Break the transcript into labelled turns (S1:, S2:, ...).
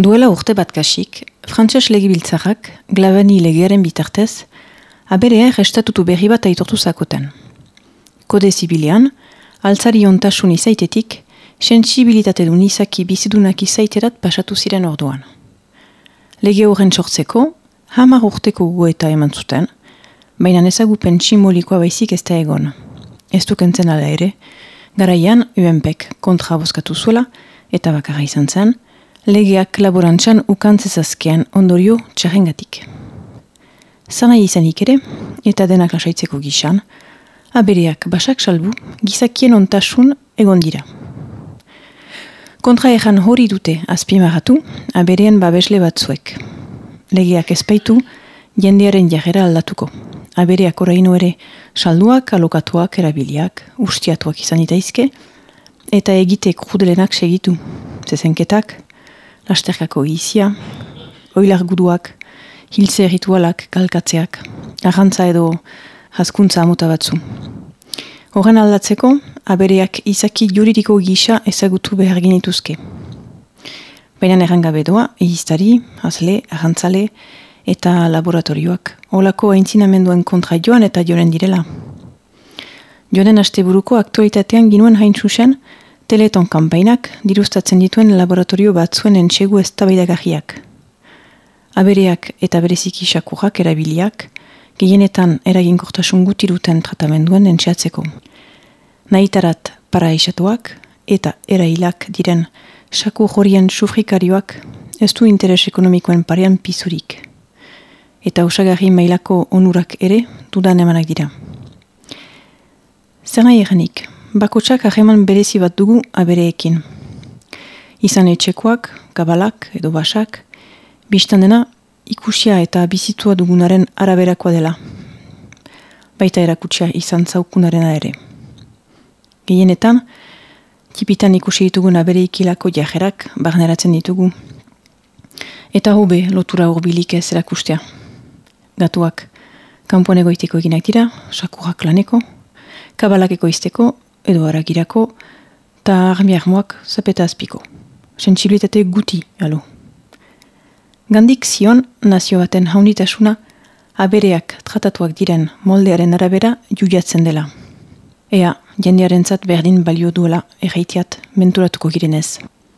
S1: Duela urte bat kasik, frantses legibiltzarrak, glabani legearen bitartez, aberea restatutu berri bat aitortu zakoten. Kode zibilean, altzari ontasun izaitetik, sensibilitate du nizaki bizidunak izaiterat pasatu ziren orduan. Lege horren sortzeko, hamar urteko goeta eman zuten, baina ezagupen simbolikoa baizik ez da egon. Ez dukentzen ala ere, garaian UNPek kontra boskatu zuela, eta bakarra izan zen, legeak laborantzan ukantzezazkean ondorio txarrengatik. Zana izanik ere, eta denak lasaitzeko gixan, abereak basak salbu, gizakien ontasun egon dira. Kontra ejan hori dute azpimaratu, aberean babesle batzuek. Legeak ezpeitu, jendearen jarrera aldatuko. Abereak oraino ere salduak, alokatuak, erabiliak, ustiatuak izan itaizke, eta egitek judelenak segitu. Zezenketak, lasterkako izia, oilar guduak, hiltze ritualak, kalkatzeak, arrantza edo haskuntza amuta batzu. Horren aldatzeko, abereak izaki juridiko gisa ezagutu behar genituzke. Baina errangabe doa, egiztari, azle, arrantzale eta laboratorioak. Olako aintzinamenduen kontra joan eta joren direla. Joren asteburuko aktualitatean ginuen hain zuzen, teleton kanpainak dirustatzen dituen laboratorio batzuen entxegu ez tabaidagarriak. Abereak eta bereziki sakurrak erabiliak, gehienetan eraginkortasun gutiruten tratamenduen entxeatzeko. Naitarat para eta erailak diren saku horien sufrikarioak ez du interes ekonomikoen parean pizurik. Eta usagarri mailako onurak ere dudan emanak dira. Zer nahi bakotsak aheman berezi bat dugu abereekin. Izan etxekoak, kabalak edo basak, biztan dena ikusia eta bizitua dugunaren araberakoa dela. Baita erakutsia izan zaukunarena ere. Gehienetan, tipitan ikusi ditugun abereikilako jajerak barneratzen ditugu. Eta hobe lotura horbilik ez erakustea. Gatuak, kanpoan egoiteko eginak dira, sakurak laneko, kabalak ekoizteko edo haragirako, eta armi armoak zapeta azpiko. Sensibilitate guti, alo. Gandik zion, nazio baten haunitasuna, abereak tratatuak diren moldearen arabera juiatzen dela. Ea, jendearen zat berdin balio duela erraitiat menturatuko girenez.